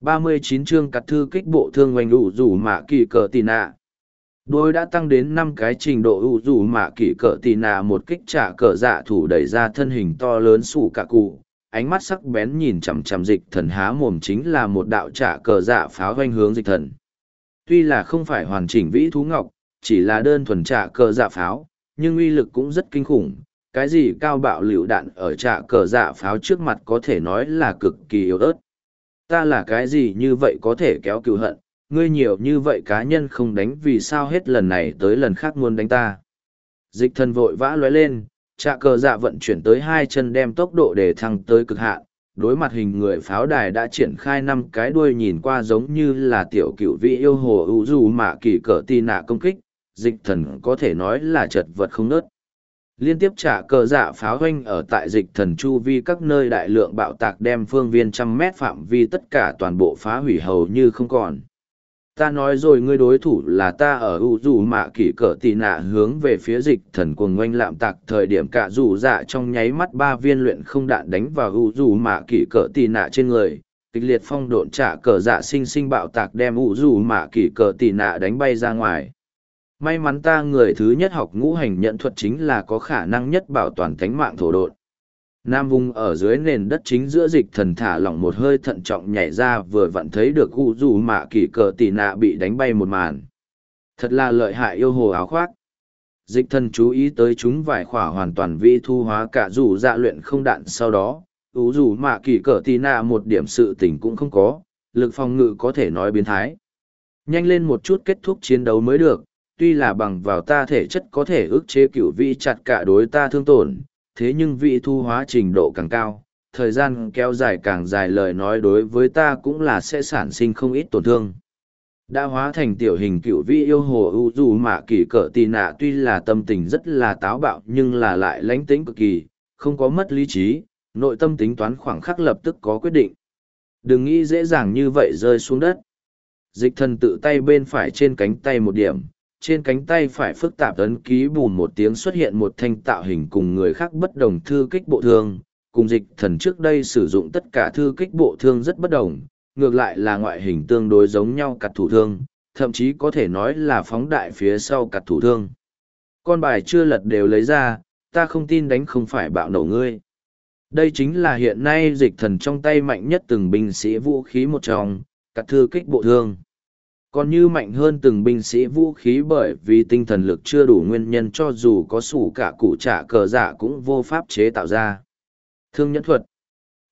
39 chương cắt thư kích bộ thương oanh ủ rủ mạ kỳ cờ tì nạ. Đôi đã tăng đến năm cái trình độ ủ rủ mạ kỳ cờ tì nạ một kích trả cờ dạ thủ đẩy ra thân hình to lớn sủ cả cụ. Ánh mắt sắc bén nhìn chằm chằm dịch thần há mồm chính là một đạo trả cờ dạ pháo hoanh hướng dịch thần. Tuy là không phải hoàn chỉnh vĩ thú ngọc, chỉ là đơn thuần trả cờ dạ pháo, nhưng uy lực cũng rất kinh khủng. Cái gì cao bạo liều đạn ở trả cờ dạ pháo trước mặt có thể nói là cực kỳ yếu ớt ta là cái gì như vậy có thể kéo cựu hận, ngươi nhiều như vậy cá nhân không đánh vì sao hết lần này tới lần khác muốn đánh ta. Dịch thần vội vã lóe lên, trạ cờ dạ vận chuyển tới hai chân đem tốc độ để thăng tới cực hạn. Đối mặt hình người pháo đài đã triển khai năm cái đuôi nhìn qua giống như là tiểu cựu vị yêu hồ ưu dù mà kỳ cỡ tì nạ công kích, dịch thần có thể nói là chật vật không nớt liên tiếp trả cờ dạ pháo hoanh ở tại dịch thần chu vi các nơi đại lượng bạo tạc đem phương viên trăm mét phạm vi tất cả toàn bộ phá hủy hầu như không còn. Ta nói rồi ngươi đối thủ là ta ở u dù mạ kỷ cỡ tì nạ hướng về phía dịch thần cuồng oanh lạm tạc thời điểm cả dù dạ trong nháy mắt ba viên luyện không đạn đánh vào u dù mạ kỷ cỡ tì nạ trên người. Kịch liệt phong độn trả cờ dạ sinh sinh bạo tạc đem u dù mạ kỷ cỡ tì nạ đánh bay ra ngoài may mắn ta người thứ nhất học ngũ hành nhận thuật chính là có khả năng nhất bảo toàn thánh mạng thổ độn. Nam vùng ở dưới nền đất chính giữa dịch thần thả lỏng một hơi thận trọng nhảy ra vừa vặn thấy được cụ dù mạ kỳ cờ tỷ nạ bị đánh bay một màn. Thật là lợi hại yêu hồ áo khoác. Dịch thần chú ý tới chúng vài khỏa hoàn toàn vi thu hóa cả dù dạ luyện không đạn sau đó, ú dù mạ kỳ cờ tỷ nạ một điểm sự tỉnh cũng không có, lực phòng ngự có thể nói biến thái. Nhanh lên một chút kết thúc chiến đấu mới được, tuy là bằng vào ta thể chất có thể ức chế cửu vị chặt cả đối ta thương tổn, thế nhưng vị thu hóa trình độ càng cao, thời gian kéo dài càng dài lời nói đối với ta cũng là sẽ sản sinh không ít tổn thương. Đã hóa thành tiểu hình cửu vị yêu hồ ưu dù mà kỳ cỡ tì nạ tuy là tâm tình rất là táo bạo nhưng là lại lánh tính cực kỳ, không có mất lý trí, nội tâm tính toán khoảng khắc lập tức có quyết định. Đừng nghĩ dễ dàng như vậy rơi xuống đất. Dịch thần tự tay bên phải trên cánh tay một điểm, trên cánh tay phải phức tạp ấn ký bùn một tiếng xuất hiện một thanh tạo hình cùng người khác bất đồng thư kích bộ thương, cùng dịch thần trước đây sử dụng tất cả thư kích bộ thương rất bất đồng, ngược lại là ngoại hình tương đối giống nhau cặt thủ thương, thậm chí có thể nói là phóng đại phía sau cặt thủ thương. Con bài chưa lật đều lấy ra, ta không tin đánh không phải bạo nổ ngươi. Đây chính là hiện nay dịch thần trong tay mạnh nhất từng binh sĩ vũ khí một trong, cặt thư kích bộ thương còn như mạnh hơn từng binh sĩ vũ khí bởi vì tinh thần lực chưa đủ nguyên nhân cho dù có sủ cả cụ trả cờ giả cũng vô pháp chế tạo ra. Thương nhẫn thuật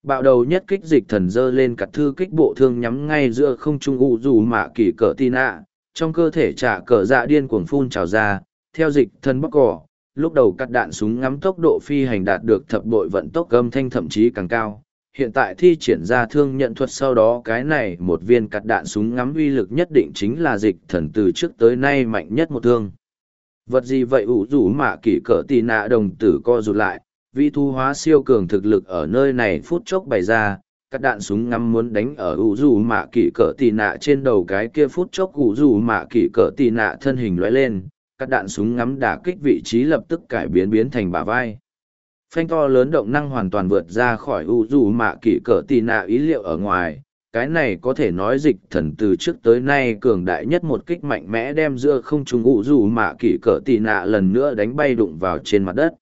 bạo đầu nhất kích dịch thần dơ lên cặt thư kích bộ thương nhắm ngay giữa không trung u dù mạ kỳ cờ tin ạ. Trong cơ thể trả cờ dạ điên cuồng phun trào ra, theo dịch thần bóc cỏ, lúc đầu cắt đạn súng ngắm tốc độ phi hành đạt được thập bội vận tốc âm thanh thậm chí càng cao hiện tại thi triển ra thương nhận thuật sau đó cái này một viên cặt đạn súng ngắm uy lực nhất định chính là dịch thần từ trước tới nay mạnh nhất một thương. Vật gì vậy ủ rủ mạ kỷ cỡ tì nạ đồng tử co rụt lại, vi thu hóa siêu cường thực lực ở nơi này phút chốc bày ra, các đạn súng ngắm muốn đánh ở ủ rủ mạ kỷ cỡ tì nạ trên đầu cái kia phút chốc ủ rủ mạ kỷ cỡ tì nạ thân hình lóe lên, các đạn súng ngắm đả kích vị trí lập tức cải biến biến thành bả vai phanh to lớn động năng hoàn toàn vượt ra khỏi u dù mạ kỷ cỡ tì nạ ý liệu ở ngoài. Cái này có thể nói dịch thần từ trước tới nay cường đại nhất một kích mạnh mẽ đem giữa không trung u dù mạ kỷ cỡ tì nạ lần nữa đánh bay đụng vào trên mặt đất.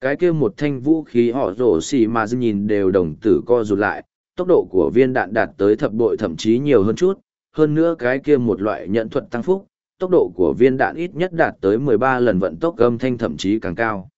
Cái kia một thanh vũ khí họ rổ xì mà nhìn đều đồng tử co rụt lại, tốc độ của viên đạn đạt tới thập bội thậm chí nhiều hơn chút. Hơn nữa cái kia một loại nhận thuật tăng phúc, tốc độ của viên đạn ít nhất đạt tới 13 lần vận tốc âm thanh thậm chí càng cao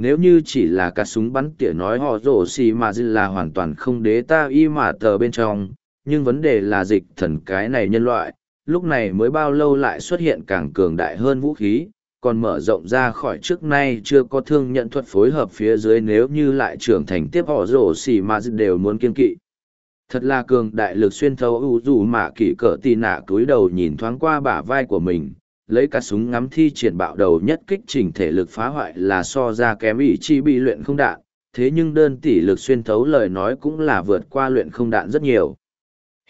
nếu như chỉ là cả súng bắn tỉa nói họ rổ xì mà dư là hoàn toàn không đế ta y mà tờ bên trong, nhưng vấn đề là dịch thần cái này nhân loại, lúc này mới bao lâu lại xuất hiện càng cường đại hơn vũ khí, còn mở rộng ra khỏi trước nay chưa có thương nhận thuật phối hợp phía dưới nếu như lại trưởng thành tiếp họ rổ xì mà dư đều muốn kiên kỵ. Thật là cường đại lực xuyên thấu ưu dù mà kỷ cỡ tì nạ cúi đầu nhìn thoáng qua bả vai của mình lấy cả súng ngắm thi triển bạo đầu nhất kích chỉnh thể lực phá hoại là so ra kém ý chi bị luyện không đạn, thế nhưng đơn tỷ lực xuyên thấu lời nói cũng là vượt qua luyện không đạn rất nhiều.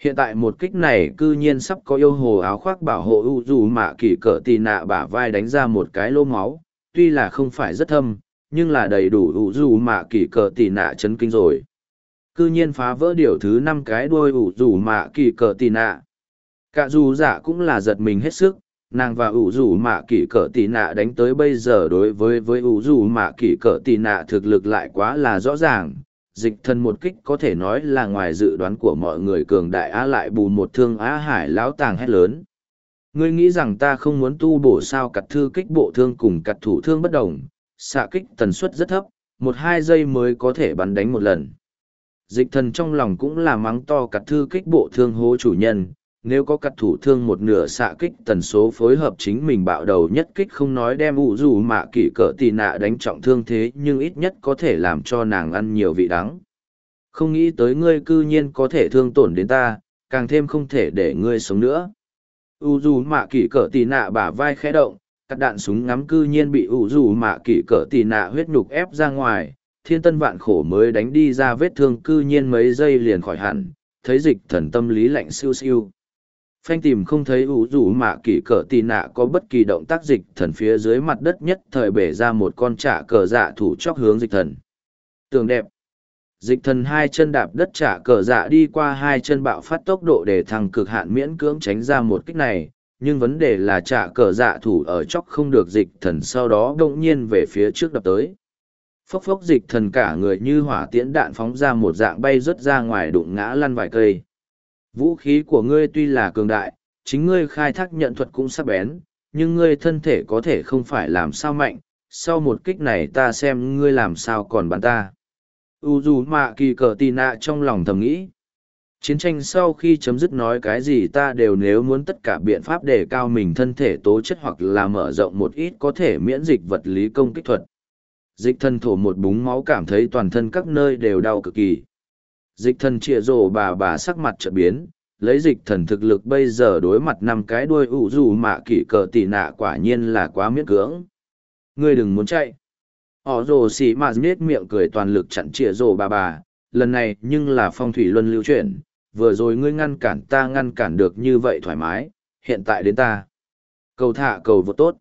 Hiện tại một kích này cư nhiên sắp có yêu hồ áo khoác bảo hộ ưu dù mạ kỳ cỡ tì nạ bả vai đánh ra một cái lô máu, tuy là không phải rất thâm, nhưng là đầy đủ ưu dù mạ kỳ cỡ tì nạ chấn kinh rồi. cư nhiên phá vỡ điều thứ năm cái đuôi ủ dù mạ kỳ cờ tì nạ cả dù dạ cũng là giật mình hết sức nàng và ủ rủ mạ kỷ cỡ tì nạ đánh tới bây giờ đối với với ủ rủ mạ kỷ cỡ tì nạ thực lực lại quá là rõ ràng. Dịch thần một kích có thể nói là ngoài dự đoán của mọi người cường đại á lại bù một thương á hải lão tàng hét lớn. Ngươi nghĩ rằng ta không muốn tu bổ sao cặt thư kích bộ thương cùng cặt thủ thương bất đồng, xạ kích tần suất rất thấp, một hai giây mới có thể bắn đánh một lần. Dịch thần trong lòng cũng là mắng to cặt thư kích bộ thương hố chủ nhân nếu có cặt thủ thương một nửa xạ kích tần số phối hợp chính mình bạo đầu nhất kích không nói đem ủ dù mạ kỷ cỡ tì nạ đánh trọng thương thế nhưng ít nhất có thể làm cho nàng ăn nhiều vị đắng. Không nghĩ tới ngươi cư nhiên có thể thương tổn đến ta, càng thêm không thể để ngươi sống nữa. U dù mạ kỷ cỡ tì nạ bả vai khẽ động các đạn súng ngắm cư nhiên bị u dù mạ kỷ cỡ tì nạ huyết nhục ép ra ngoài. Thiên tân vạn khổ mới đánh đi ra vết thương cư nhiên mấy giây liền khỏi hẳn, thấy dịch thần tâm lý lạnh siêu siêu phanh tìm không thấy ủ rủ mạ kỷ cỡ tì nạ có bất kỳ động tác dịch thần phía dưới mặt đất nhất thời bể ra một con trả cờ dạ thủ chóc hướng dịch thần. Tường đẹp. Dịch thần hai chân đạp đất trả cờ dạ đi qua hai chân bạo phát tốc độ để thằng cực hạn miễn cưỡng tránh ra một kích này, nhưng vấn đề là trả cờ dạ thủ ở chóc không được dịch thần sau đó đ ỗ n g nhiên về phía trước đập tới. Phốc phốc dịch thần cả người như hỏa tiễn đạn phóng ra một dạng bay rớt ra ngoài đụng ngã lăn vài cây. Vũ khí của ngươi tuy là cường đại, chính ngươi khai thác nhận thuật cũng sắc bén, nhưng ngươi thân thể có thể không phải làm sao mạnh, sau một kích này ta xem ngươi làm sao còn bắn ta. U dù mạ kỳ cờ tì nạ trong lòng thầm nghĩ. Chiến tranh sau khi chấm dứt nói cái gì ta đều nếu muốn tất cả biện pháp để cao mình thân thể tố chất hoặc là mở rộng một ít có thể miễn dịch vật lý công kích thuật. Dịch thân thổ một búng máu cảm thấy toàn thân các nơi đều đau cực kỳ dịch thần trịa rổ bà bà sắc mặt trợ biến, lấy dịch thần thực lực bây giờ đối mặt năm cái đuôi ủ dù mạ kỷ cờ tỉ nạ quả nhiên là quá miễn cưỡng. Ngươi đừng muốn chạy. Ỏ rồ xì mạt nết miệng cười toàn lực chặn trịa rổ bà bà, lần này nhưng là phong thủy luân lưu chuyển, vừa rồi ngươi ngăn cản ta ngăn cản được như vậy thoải mái, hiện tại đến ta. Cầu thả cầu vô tốt.